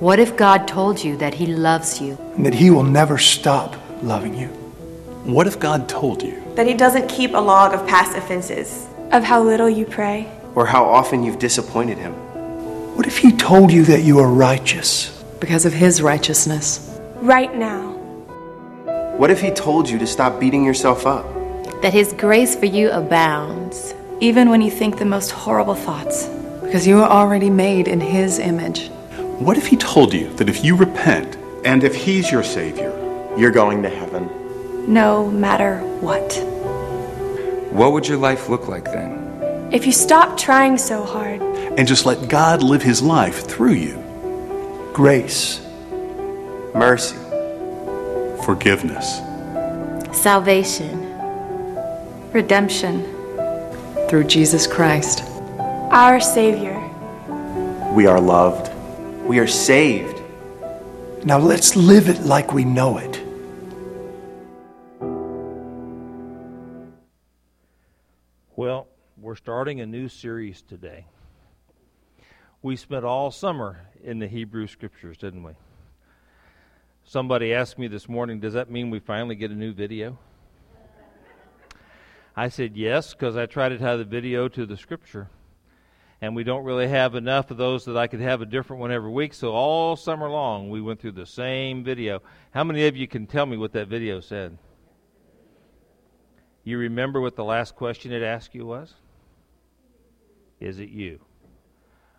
What if God told you that He loves you? and that He will never stop loving you? What if God told you? that he doesn't keep a log of past offenses, of how little you pray, or how often you've disappointed him. What if He told you that you are righteous? because of his righteousness. right now. What if he told you to stop beating yourself up? That His grace for you abounds. Even when you think the most horrible thoughts. Because you are already made in his image. What if He told you that if you repent, And if He's your Savior, You're going to heaven. No matter what. What would your life look like then? If you stop trying so hard, and just let God live His life through you? Grace, Mercy. Forgiveness. Salvation. Redemption. Through Jesus Christ. our Savior, We are loved. We are saved. now let's live it like we know it. Well, we're starting a new series today. We spent all summer in the Hebrew Scriptures, didn't we? Somebody asked me this morning, does that mean we finally get a new video? I said yes, because I tried to tie the video to the Scripture. And we don't really have enough of those that I could have a different one every week, so all summer long we went through the same video. How many of you can tell me what that video said? You remember what the last question it asked you was? Is it you?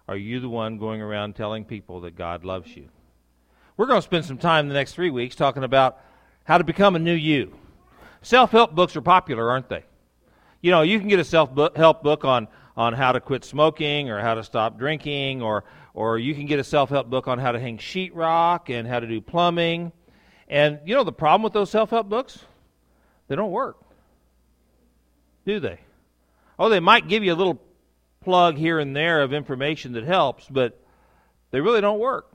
Are you the one going around telling people that God loves you? We're going to spend some time the next three weeks talking about how to become a new you. Self help books are popular, aren't they? You know, you can get a self help book on, on how to quit smoking or how to stop drinking, or, or you can get a self help book on how to hang sheetrock and how to do plumbing. And you know the problem with those self help books? They don't work do they? Oh, they might give you a little plug here and there of information that helps, but they really don't work.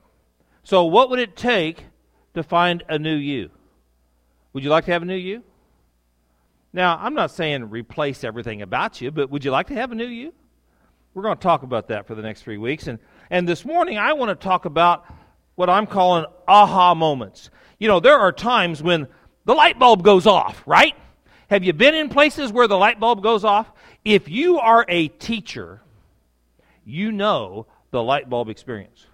So, what would it take to find a new you? Would you like to have a new you? Now, I'm not saying replace everything about you, but would you like to have a new you? We're going to talk about that for the next three weeks. And, and this morning, I want to talk about what I'm calling aha moments. You know, there are times when the light bulb goes off, right? Have you been in places where the light bulb goes off? If you are a teacher, you know the light bulb experience.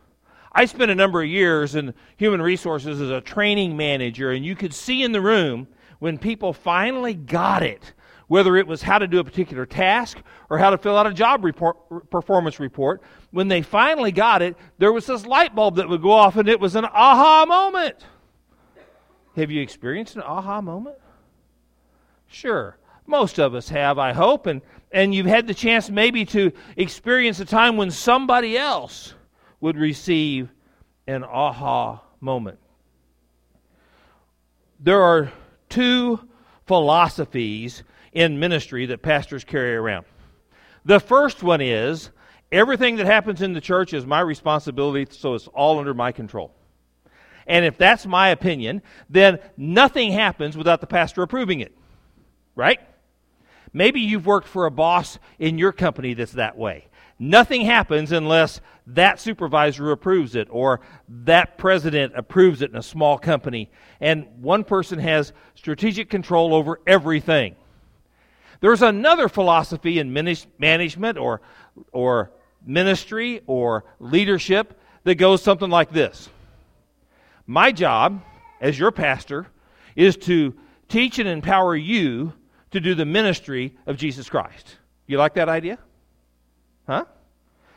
I spent a number of years in human resources as a training manager, and you could see in the room when people finally got it, whether it was how to do a particular task or how to fill out a job report, performance report, when they finally got it, there was this light bulb that would go off, and it was an aha moment. Have you experienced an aha moment? Sure. Most of us have, I hope, and, and you've had the chance maybe to experience a time when somebody else would receive an aha moment. There are two philosophies in ministry that pastors carry around. The first one is everything that happens in the church is my responsibility, so it's all under my control. And if that's my opinion, then nothing happens without the pastor approving it. Right? Maybe you've worked for a boss in your company that's that way. Nothing happens unless that supervisor approves it or that president approves it in a small company. And one person has strategic control over everything. There's another philosophy in management or, or ministry or leadership that goes something like this My job as your pastor is to teach and empower you to do the ministry of Jesus Christ. You like that idea? Huh?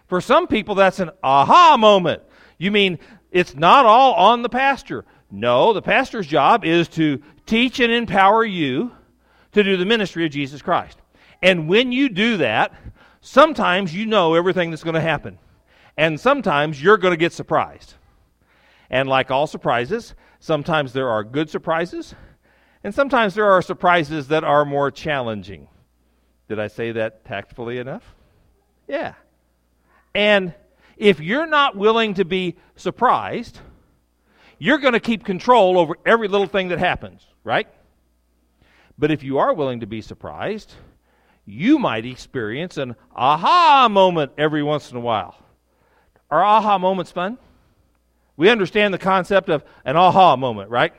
For some people, that's an aha moment. You mean it's not all on the pastor? No, the pastor's job is to teach and empower you to do the ministry of Jesus Christ. And when you do that, sometimes you know everything that's going to happen. And sometimes you're going to get surprised. And like all surprises, sometimes there are good surprises, and sometimes there are surprises that are more challenging. Did I say that tactfully enough? Yeah. And if you're not willing to be surprised, you're going to keep control over every little thing that happens, right? But if you are willing to be surprised, you might experience an aha moment every once in a while. Are aha moments fun? We understand the concept of an aha moment, right?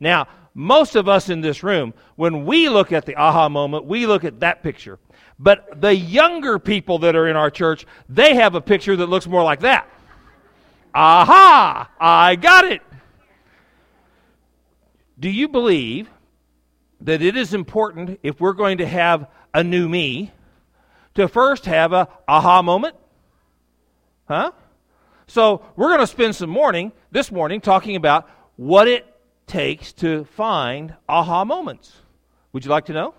Now, most of us in this room, when we look at the aha moment, we look at that picture. But the younger people that are in our church, they have a picture that looks more like that. Aha! I got it. Do you believe that it is important if we're going to have a new me to first have a aha moment? Huh? So, we're going to spend some morning this morning talking about what it takes to find aha moments. Would you like to know?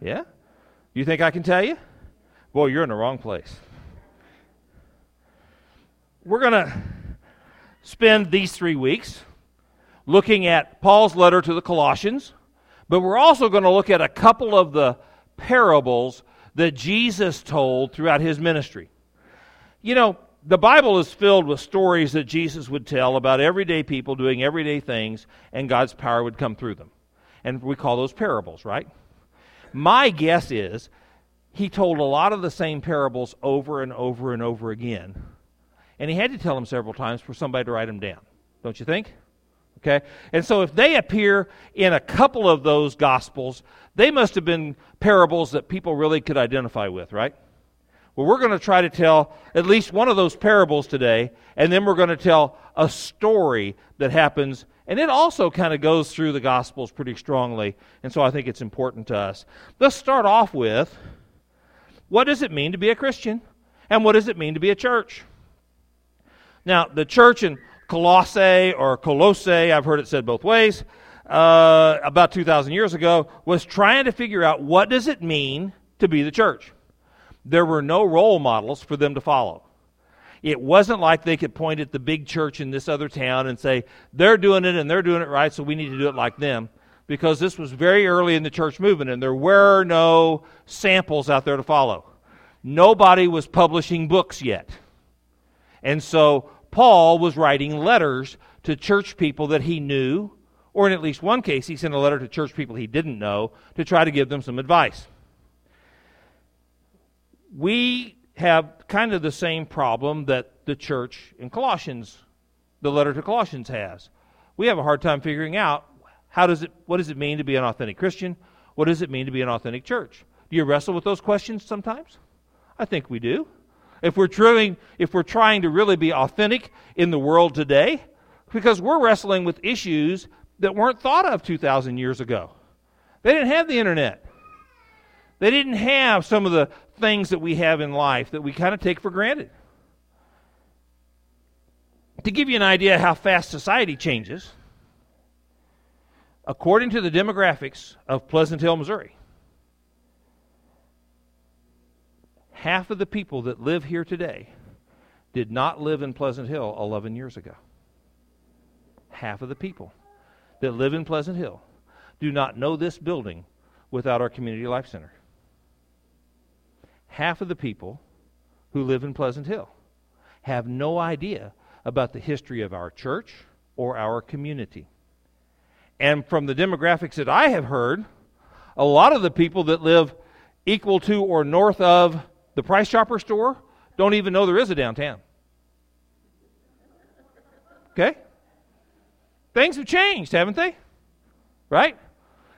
Yeah? You think I can tell you? Boy, you're in the wrong place. We're going to spend these 3 weeks looking at Paul's letter to the Colossians, but we're also going to look at a couple of the parables that Jesus told throughout his ministry. You know, the Bible is filled with stories that Jesus would tell about everyday people doing everyday things, and God's power would come through them. And we call those parables, right? My guess is he told a lot of the same parables over and over and over again. And he had to tell them several times for somebody to write them down. Don't you think? Okay? And so if they appear in a couple of those gospels, they must have been parables that people really could identify with, right? Well, we're going to try to tell at least one of those parables today, and then we're going to tell a story that happens, and it also kind of goes through the Gospels pretty strongly, and so I think it's important to us. Let's start off with what does it mean to be a Christian, and what does it mean to be a church? Now, the church in Colossae or Colossae, I've heard it said both ways, uh, about 2,000 years ago, was trying to figure out what does it mean to be the church there were no role models for them to follow. It wasn't like they could point at the big church in this other town and say, they're doing it and they're doing it right, so we need to do it like them. Because this was very early in the church movement and there were no samples out there to follow. Nobody was publishing books yet. And so Paul was writing letters to church people that he knew, or in at least one case, he sent a letter to church people he didn't know to try to give them some advice we have kind of the same problem that the church in Colossians, the letter to Colossians has. We have a hard time figuring out how does it what does it mean to be an authentic Christian? What does it mean to be an authentic church? Do you wrestle with those questions sometimes? I think we do. If we're trying if we're trying to really be authentic in the world today, because we're wrestling with issues that weren't thought of 2000 years ago. They didn't have the internet. They didn't have some of the things that we have in life that we kind of take for granted. To give you an idea how fast society changes, according to the demographics of Pleasant Hill, Missouri, half of the people that live here today did not live in Pleasant Hill 11 years ago. Half of the people that live in Pleasant Hill do not know this building without our Community Life Center half of the people who live in Pleasant Hill have no idea about the history of our church or our community. And from the demographics that I have heard, a lot of the people that live equal to or north of the Price Chopper store don't even know there is a downtown. Okay? Things have changed, haven't they? Right?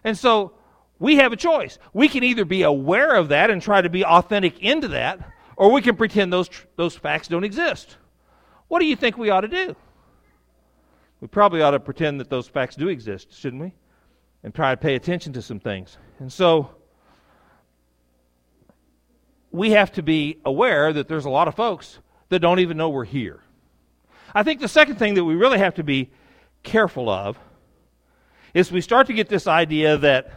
And so we have a choice. We can either be aware of that and try to be authentic into that, or we can pretend those, those facts don't exist. What do you think we ought to do? We probably ought to pretend that those facts do exist, shouldn't we? And try to pay attention to some things. And so, we have to be aware that there's a lot of folks that don't even know we're here. I think the second thing that we really have to be careful of is we start to get this idea that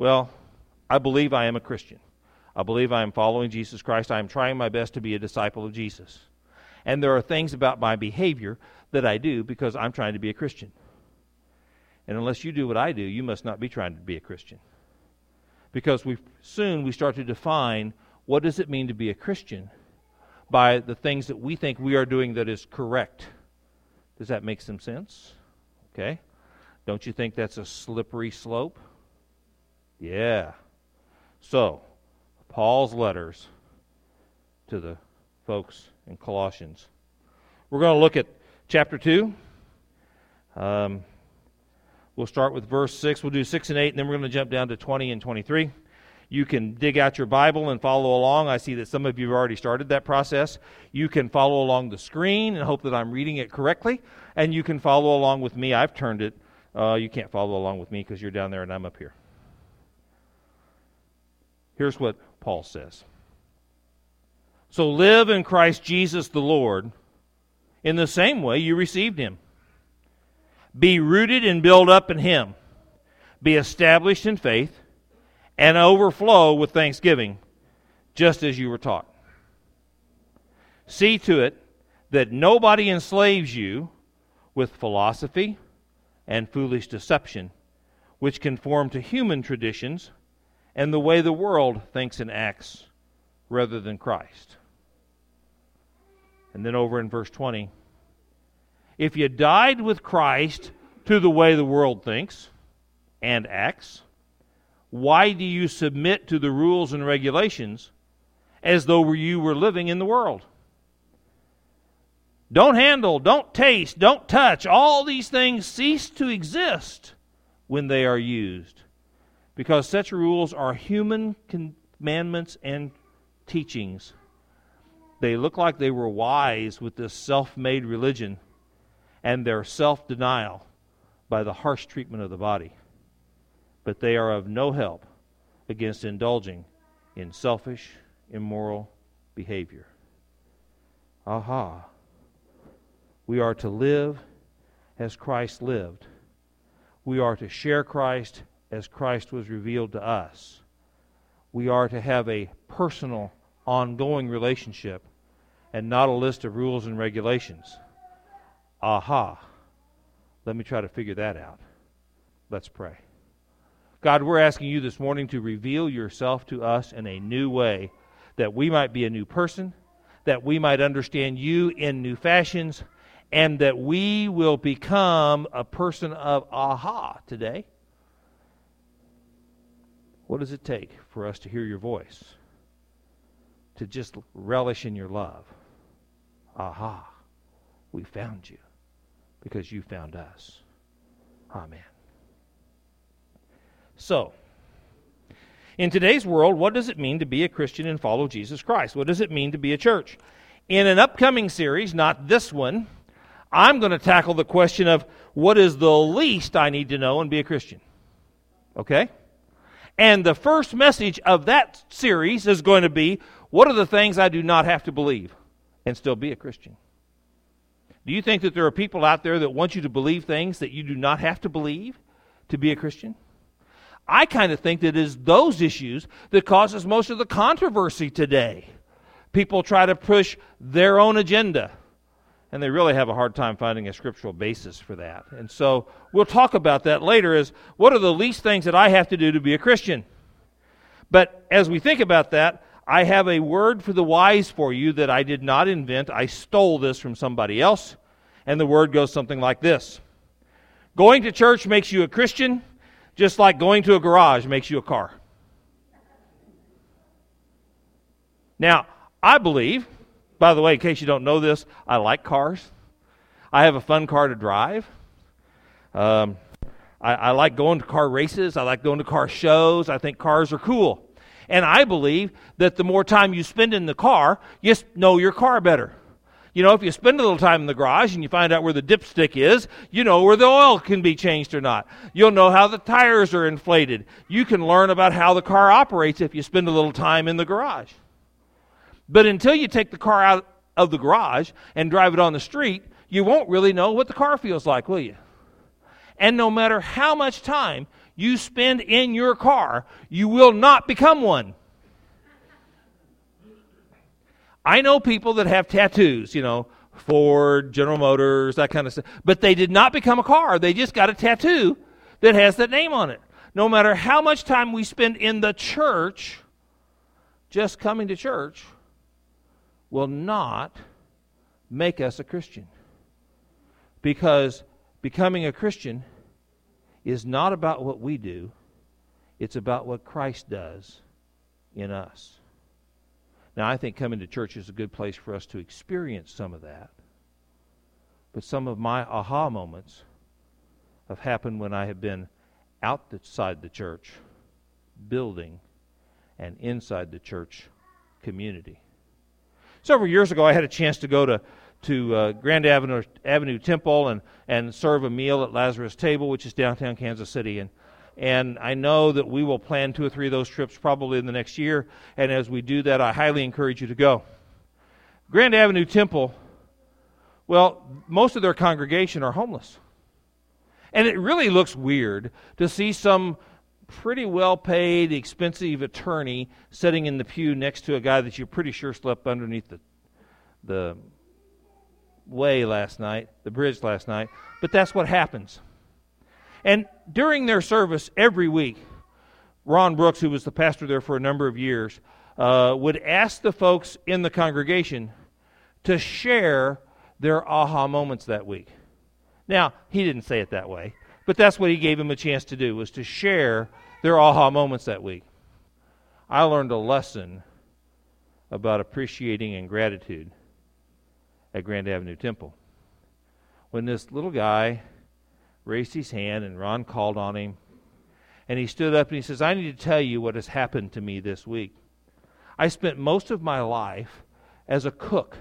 well, I believe I am a Christian. I believe I am following Jesus Christ. I am trying my best to be a disciple of Jesus. And there are things about my behavior that I do because I'm trying to be a Christian. And unless you do what I do, you must not be trying to be a Christian. Because we soon we start to define what does it mean to be a Christian by the things that we think we are doing that is correct. Does that make some sense? Okay. Don't you think that's a slippery slope? Yeah. So, Paul's letters to the folks in Colossians. We're going to look at chapter 2. Um, we'll start with verse 6. We'll do 6 and 8, and then we're going to jump down to 20 and 23. You can dig out your Bible and follow along. I see that some of you have already started that process. You can follow along the screen and hope that I'm reading it correctly. And you can follow along with me. I've turned it. Uh, you can't follow along with me because you're down there and I'm up here. Here's what Paul says So live in Christ Jesus the Lord in the same way you received him. Be rooted and built up in him. Be established in faith and overflow with thanksgiving, just as you were taught. See to it that nobody enslaves you with philosophy and foolish deception, which conform to human traditions and the way the world thinks and acts rather than Christ. And then over in verse 20 if you died with Christ to the way the world thinks and acts, why do you submit to the rules and regulations as though you were living in the world? Don't handle, don't taste, don't touch. All these things cease to exist when they are used. Because such rules are human commandments and teachings. They look like they were wise with this self made religion and their self denial by the harsh treatment of the body but they are of no help against indulging in selfish, immoral behavior. Aha. We are to live as Christ lived. We are to share Christ as Christ was revealed to us. We are to have a personal, ongoing relationship and not a list of rules and regulations. Aha. Let me try to figure that out. Let's pray. God, we're asking you this morning to reveal yourself to us in a new way, that we might be a new person, that we might understand you in new fashions, and that we will become a person of aha today. What does it take for us to hear your voice? To just relish in your love. Aha, we found you because you found us. Amen. So, in today's world, what does it mean to be a Christian and follow Jesus Christ? What does it mean to be a church? In an upcoming series, not this one, I'm going to tackle the question of what is the least I need to know and be a Christian. Okay? And the first message of that series is going to be what are the things I do not have to believe and still be a Christian? Do you think that there are people out there that want you to believe things that you do not have to believe to be a Christian? I kind of think that it is those issues that causes most of the controversy today. People try to push their own agenda, and they really have a hard time finding a scriptural basis for that. And so we'll talk about that later is what are the least things that I have to do to be a Christian? But as we think about that, I have a word for the wise for you that I did not invent. I stole this from somebody else, and the word goes something like this. Going to church makes you a Christian just like going to a garage makes you a car. Now, I believe, by the way, in case you don't know this, I like cars. I have a fun car to drive. Um, I, I like going to car races. I like going to car shows. I think cars are cool. And I believe that the more time you spend in the car, you know your car better. You know, if you spend a little time in the garage and you find out where the dipstick is, you know where the oil can be changed or not. You'll know how the tires are inflated. You can learn about how the car operates if you spend a little time in the garage. But until you take the car out of the garage and drive it on the street, you won't really know what the car feels like, will you? And no matter how much time you spend in your car, you will not become one. I know people that have tattoos, you know, Ford, General Motors, that kind of stuff, but they did not become a car. They just got a tattoo that has that name on it. No matter how much time we spend in the church, just coming to church will not make us a Christian. Because becoming a Christian is not about what we do, it's about what Christ does in us. Now, I think coming to church is a good place for us to experience some of that. But some of my aha moments have happened when I have been outside the church building and inside the church community. Several years ago, I had a chance to go to to uh, Grand Avenue, Avenue Temple and, and serve a meal at Lazarus Table, which is downtown Kansas City. And, and I know that we will plan two or three of those trips probably in the next year. And as we do that, I highly encourage you to go. Grand Avenue Temple, well, most of their congregation are homeless. And it really looks weird to see some pretty well paid, expensive attorney sitting in the pew next to a guy that you're pretty sure slept underneath the, the way last night, the bridge last night. But that's what happens. And during their service every week, Ron Brooks, who was the pastor there for a number of years, uh, would ask the folks in the congregation to share their aha moments that week. Now, he didn't say it that way, but that's what he gave them a chance to do, was to share their aha moments that week. I learned a lesson about appreciating and gratitude at Grand Avenue Temple. When this little guy raised his hand and Ron called on him, and he stood up and he says, I need to tell you what has happened to me this week. I spent most of my life as a cook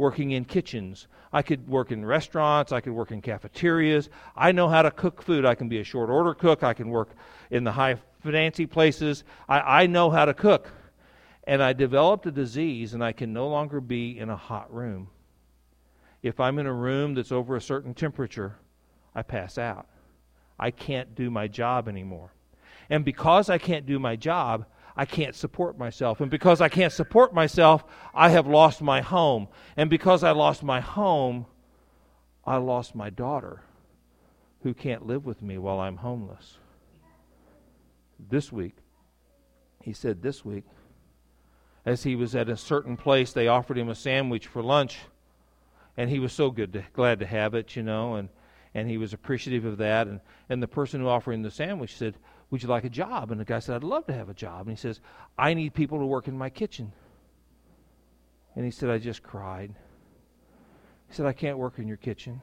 working in kitchens. I could work in restaurants, I could work in cafeterias. I know how to cook food. I can be a short order cook, I can work in the high fancy places. I, I know how to cook. And I developed a disease, and I can no longer be in a hot room. If I'm in a room that's over a certain temperature, I pass out. I can't do my job anymore. And because I can't do my job, I can't support myself. And because I can't support myself, I have lost my home. And because I lost my home, I lost my daughter who can't live with me while I'm homeless. This week, he said this week, as he was at a certain place, they offered him a sandwich for lunch. And he was so good to, glad to have it, you know, and, and he was appreciative of that. And, and the person who offered him the sandwich said, would you like a job? And the guy said, I'd love to have a job. And he says, I need people to work in my kitchen. And he said, I just cried. He said, I can't work in your kitchen.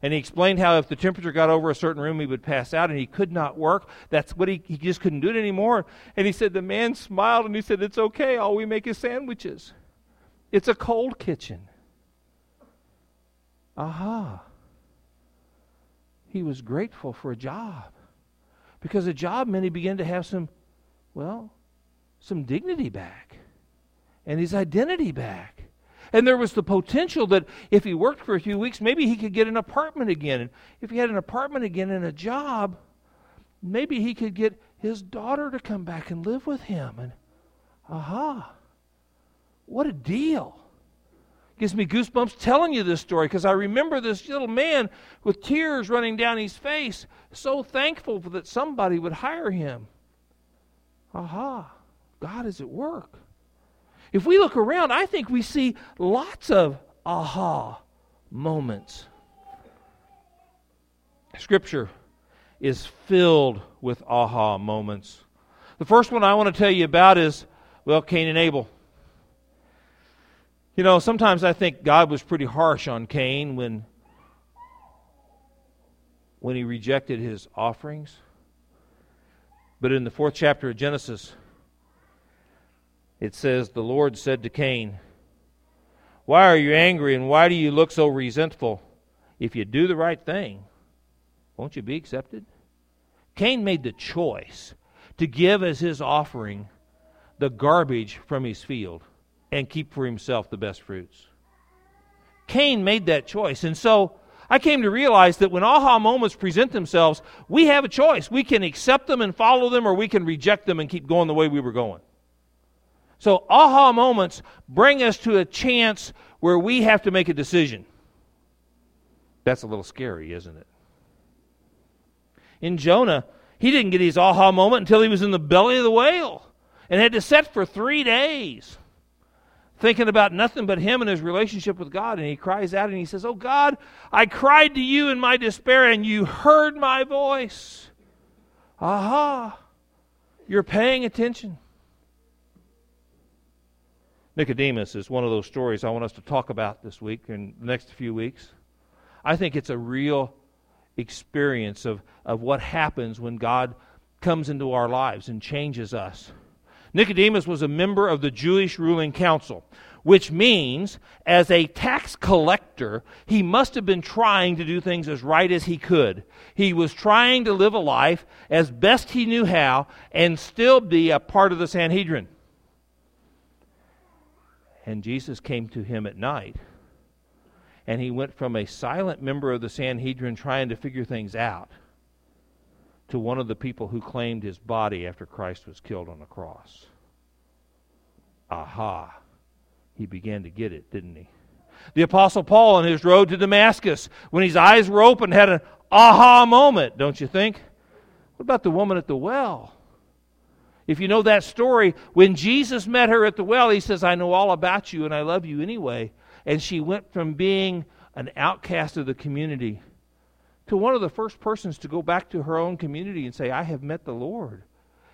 And he explained how if the temperature got over a certain room, he would pass out and he could not work. That's what he, he just couldn't do it anymore. And he said, The man smiled and he said, It's okay. All we make is sandwiches. It's a cold kitchen. Aha. He was grateful for a job because a job meant he began to have some, well, some dignity back and his identity back. And there was the potential that if he worked for a few weeks, maybe he could get an apartment again. And if he had an apartment again and a job, maybe he could get his daughter to come back and live with him. And aha, what a deal gives me goosebumps telling you this story because I remember this little man with tears running down his face, so thankful that somebody would hire him. Aha, God is at work. If we look around, I think we see lots of aha moments. Scripture is filled with aha moments. The first one I want to tell you about is, well, Cain and Abel. You know, sometimes I think God was pretty harsh on Cain when when he rejected his offerings. But in the fourth chapter of Genesis, it says, The Lord said to Cain, Why are you angry and why do you look so resentful? If you do the right thing, won't you be accepted? Cain made the choice to give as his offering the garbage from his field and keep for himself the best fruits. Cain made that choice. And so I came to realize that when aha moments present themselves, we have a choice. We can accept them and follow them, or we can reject them and keep going the way we were going. So, aha moments bring us to a chance where we have to make a decision. That's a little scary, isn't it? In Jonah, he didn't get his aha moment until he was in the belly of the whale and had to set for three days thinking about nothing but him and his relationship with God. And he cries out and he says, Oh God, I cried to you in my despair and you heard my voice. Aha, you're paying attention. Nicodemus is one of those stories I want us to talk about this week and the next few weeks. I think it's a real experience of, of what happens when God comes into our lives and changes us. Nicodemus was a member of the Jewish ruling council, which means, as a tax collector, he must have been trying to do things as right as he could. He was trying to live a life as best he knew how and still be a part of the Sanhedrin. And Jesus came to him at night, and he went from a silent member of the Sanhedrin trying to figure things out to one of the people who claimed his body after Christ was killed on the cross. Aha. He began to get it, didn't he? The Apostle Paul on his road to Damascus, when his eyes were open, had an aha moment, don't you think? What about the woman at the well? If you know that story, when Jesus met her at the well, he says, I know all about you and I love you anyway. And she went from being an outcast of the community to one of the first persons to go back to her own community and say, I have met the Lord,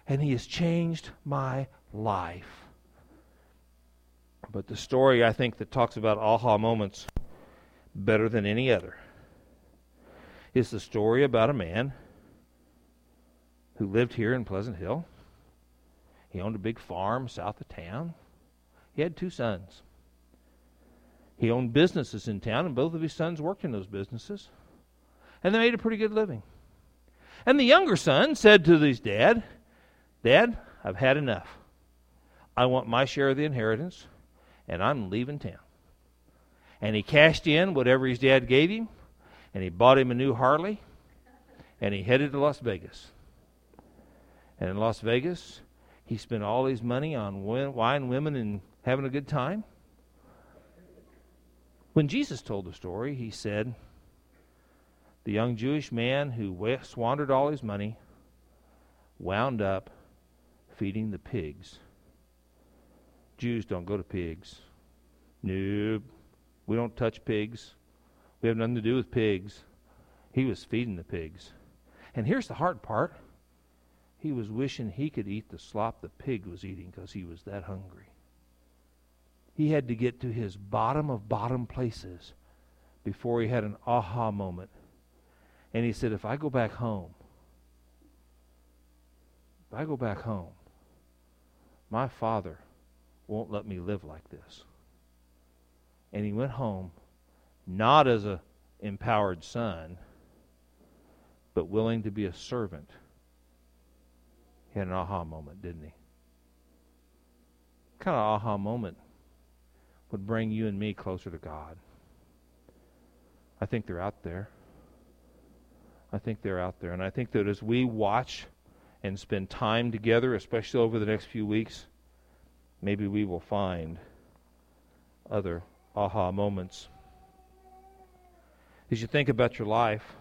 and He has changed my life. But the story, I think, that talks about aha moments better than any other is the story about a man who lived here in Pleasant Hill. He owned a big farm south of town. He had two sons. He owned businesses in town, and both of his sons worked in those businesses and they made a pretty good living. And the younger son said to his dad, Dad, I've had enough. I want my share of the inheritance, and I'm leaving town. And he cashed in whatever his dad gave him, and he bought him a new Harley, and he headed to Las Vegas. And in Las Vegas, he spent all his money on wine, women, and having a good time. When Jesus told the story, he said, the young Jewish man who squandered all his money wound up feeding the pigs. Jews don't go to pigs. Nope. We don't touch pigs. We have nothing to do with pigs. He was feeding the pigs. And here's the hard part he was wishing he could eat the slop the pig was eating because he was that hungry. He had to get to his bottom of bottom places before he had an aha moment and he said, If I go back home, if I go back home, my father won't let me live like this. And he went home not as a empowered son, but willing to be a servant. He had an aha moment, didn't he? Kind of aha moment would bring you and me closer to God? I think they're out there. I think they're out there. And I think that as we watch and spend time together, especially over the next few weeks, maybe we will find other aha moments. As you think about your life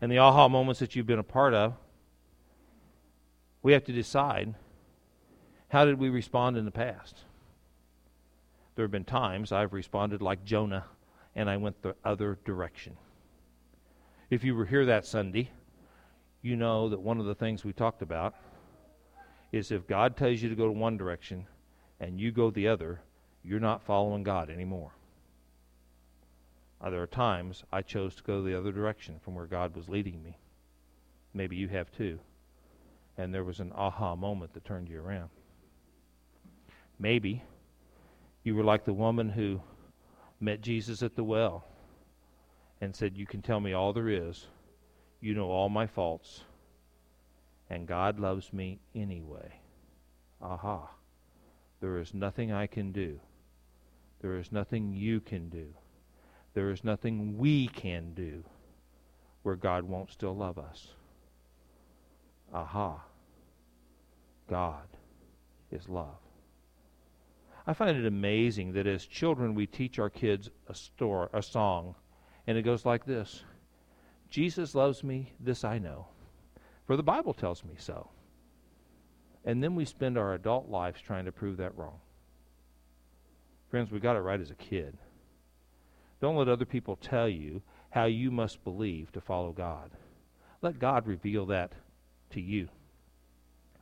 and the aha moments that you've been a part of, we have to decide how did we respond in the past? There have been times I've responded like Jonah and I went the other direction. If you were here that Sunday, you know that one of the things we talked about is if God tells you to go to one direction and you go the other, you're not following God anymore. Uh, there are times I chose to go the other direction from where God was leading me. Maybe you have too. And there was an aha moment that turned you around. Maybe you were like the woman who met Jesus at the well and said, You can tell me all there is. You know all my faults. And God loves me anyway. Aha. There is nothing I can do. There is nothing you can do. There is nothing we can do where God won't still love us. Aha. God is love. I find it amazing that as children we teach our kids a story, a song and it goes like this Jesus loves me, this I know, for the Bible tells me so. And then we spend our adult lives trying to prove that wrong. Friends, we got it right as a kid. Don't let other people tell you how you must believe to follow God. Let God reveal that to you.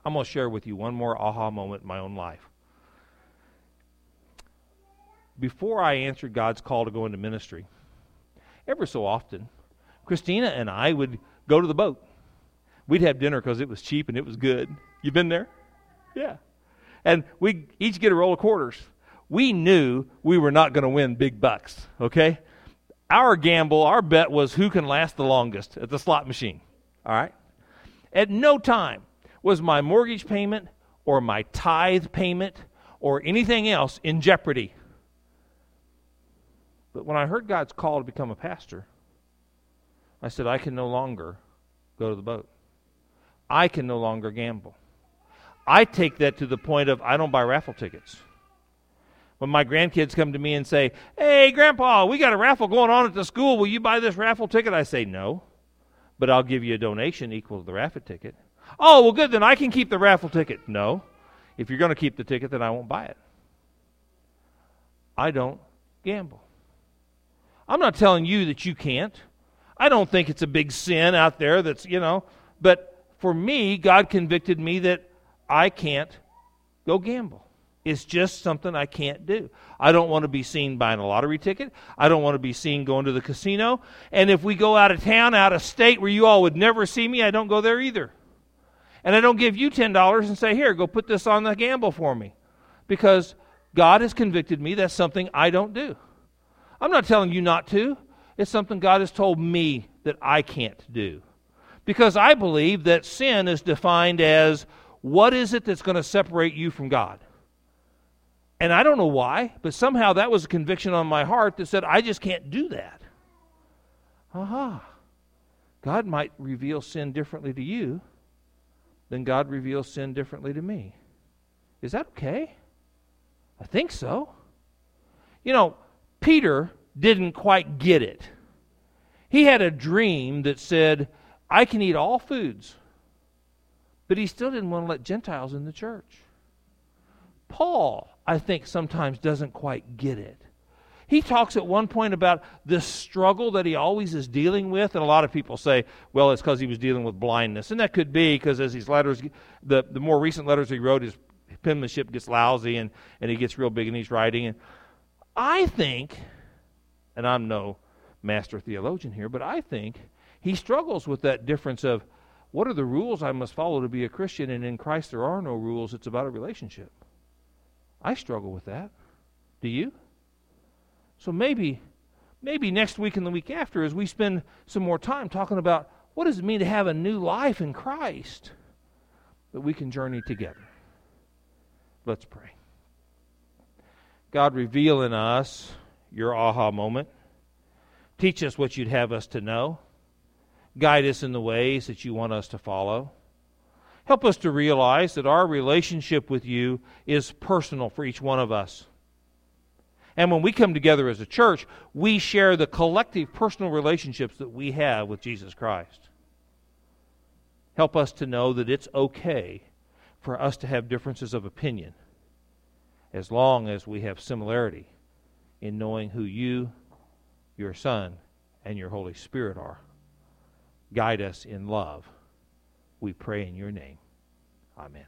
I'm going to share with you one more aha moment in my own life. Before I answered God's call to go into ministry, Ever so often, Christina and I would go to the boat. We'd have dinner because it was cheap and it was good. You've been there? Yeah. And we each get a roll of quarters. We knew we were not going to win big bucks, okay? Our gamble, our bet was who can last the longest at the slot machine, all right? At no time was my mortgage payment or my tithe payment or anything else in jeopardy. But when I heard God's call to become a pastor, I said, I can no longer go to the boat. I can no longer gamble. I take that to the point of I don't buy raffle tickets. When my grandkids come to me and say, Hey, Grandpa, we got a raffle going on at the school. Will you buy this raffle ticket? I say, No, but I'll give you a donation equal to the raffle ticket. Oh, well, good, then I can keep the raffle ticket. No. If you're going to keep the ticket, then I won't buy it. I don't gamble. I'm not telling you that you can't. I don't think it's a big sin out there that's, you know, but for me, God convicted me that I can't go gamble. It's just something I can't do. I don't want to be seen buying a lottery ticket. I don't want to be seen going to the casino. And if we go out of town, out of state where you all would never see me, I don't go there either. And I don't give you $10 and say, here, go put this on the gamble for me. Because God has convicted me that's something I don't do. I'm not telling you not to. It's something God has told me that I can't do. Because I believe that sin is defined as what is it that's going to separate you from God? And I don't know why, but somehow that was a conviction on my heart that said, I just can't do that. Aha. God might reveal sin differently to you than God reveals sin differently to me. Is that okay? I think so. You know, Peter didn't quite get it. He had a dream that said, I can eat all foods but he still didn't want to let Gentiles in the church. Paul, I think, sometimes doesn't quite get it. He talks at one point about this struggle that he always is dealing with, and a lot of people say, well, it's because he was dealing with blindness. And that could be because as these letters, the, the more recent letters he wrote, his penmanship gets lousy and, and he gets real big and he's writing. And I think, and I'm no master theologian here, but I think he struggles with that difference of what are the rules I must follow to be a Christian? And in Christ, there are no rules. It's about a relationship. I struggle with that. Do you? So maybe, maybe next week and the week after, as we spend some more time talking about what does it mean to have a new life in Christ, that we can journey together. Let's pray. God, reveal in us your aha moment. Teach us what you'd have us to know. Guide us in the ways that you want us to follow. Help us to realize that our relationship with you is personal for each one of us. And when we come together as a church, we share the collective personal relationships that we have with Jesus Christ. Help us to know that it's okay for us to have differences of opinion as long as we have similarity in knowing who you, your Son, and your Holy Spirit are. Guide us in love. We pray in your name. Amen.